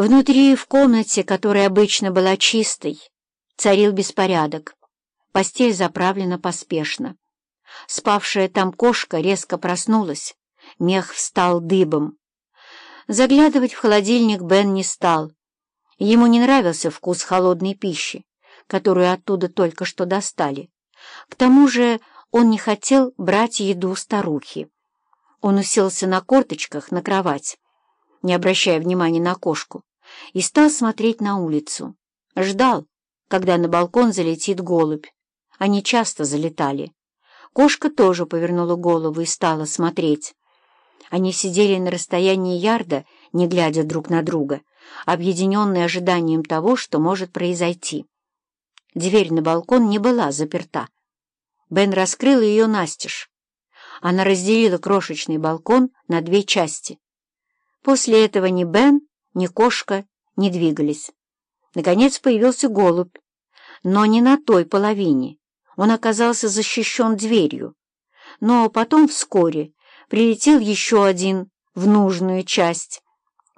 Внутри, в комнате, которая обычно была чистой, царил беспорядок. Постель заправлена поспешно. Спавшая там кошка резко проснулась, мех встал дыбом. Заглядывать в холодильник Бен не стал. Ему не нравился вкус холодной пищи, которую оттуда только что достали. К тому же он не хотел брать еду старухи. Он уселся на корточках на кровать, не обращая внимания на кошку, и стал смотреть на улицу. Ждал, когда на балкон залетит голубь. Они часто залетали. Кошка тоже повернула голову и стала смотреть. Они сидели на расстоянии ярда, не глядя друг на друга, объединенные ожиданием того, что может произойти. Дверь на балкон не была заперта. Бен раскрыл ее настежь. Она разделила крошечный балкон на две части. После этого ни Бен, ни кошка не двигались. Наконец появился голубь, но не на той половине. Он оказался защищен дверью. Но потом вскоре прилетел еще один в нужную часть.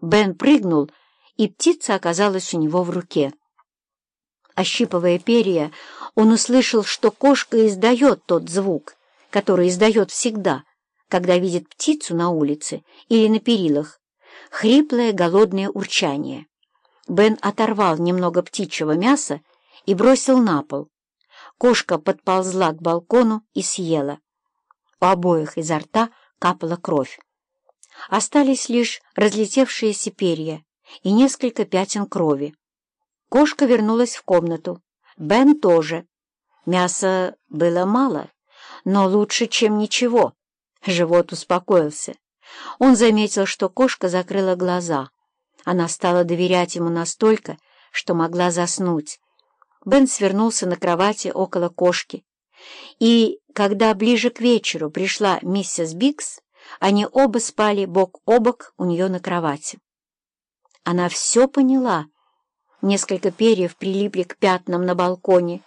Бен прыгнул, и птица оказалась у него в руке. Ощипывая перья, он услышал, что кошка издает тот звук, который издает всегда, когда видит птицу на улице или на перилах, хриплое голодное урчание. Бен оторвал немного птичьего мяса и бросил на пол. Кошка подползла к балкону и съела. У обоих изо рта капала кровь. Остались лишь разлетевшиеся перья и несколько пятен крови. Кошка вернулась в комнату. Бен тоже. Мяса было мало, но лучше, чем ничего. Живот успокоился. Он заметил, что кошка закрыла глаза. Она стала доверять ему настолько, что могла заснуть. Бен свернулся на кровати около кошки. И когда ближе к вечеру пришла миссис Бикс, они оба спали бок о бок у нее на кровати. Она все поняла. Несколько перьев прилипли к пятнам на балконе.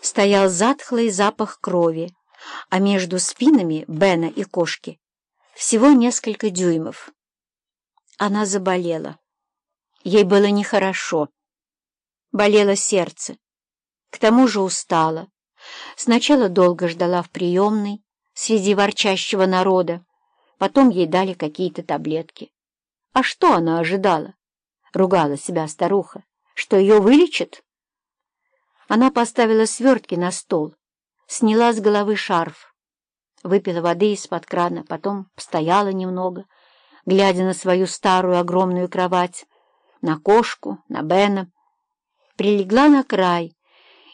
Стоял затхлый запах крови, а между спинами Бена и кошки всего несколько дюймов. Она заболела. Ей было нехорошо. Болело сердце. К тому же устала. Сначала долго ждала в приемной, среди ворчащего народа. Потом ей дали какие-то таблетки. А что она ожидала? Ругала себя старуха. Что ее вылечат? Она поставила свертки на стол, сняла с головы шарф, выпила воды из-под крана, потом постояла немного, глядя на свою старую огромную кровать, на кошку, на Бена, прилегла на край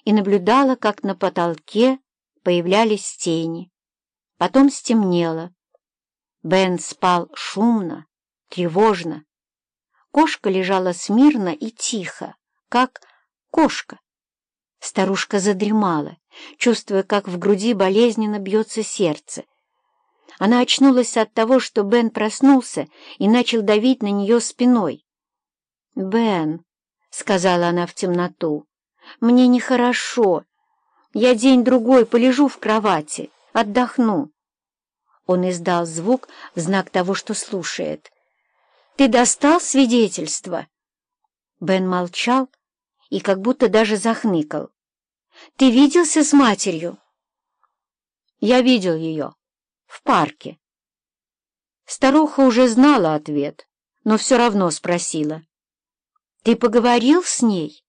и наблюдала, как на потолке появлялись тени. Потом стемнело. Бен спал шумно, тревожно. Кошка лежала смирно и тихо, как кошка. Старушка задремала, чувствуя, как в груди болезненно бьется сердце. Она очнулась от того, что Бен проснулся и начал давить на нее спиной. «Бен», — сказала она в темноту, — «мне нехорошо. Я день-другой полежу в кровати, отдохну». Он издал звук в знак того, что слушает. «Ты достал свидетельство?» Бен молчал и как будто даже захныкал. «Ты виделся с матерью?» «Я видел ее. В парке». Старуха уже знала ответ, но все равно спросила. «Ты поговорил с ней?»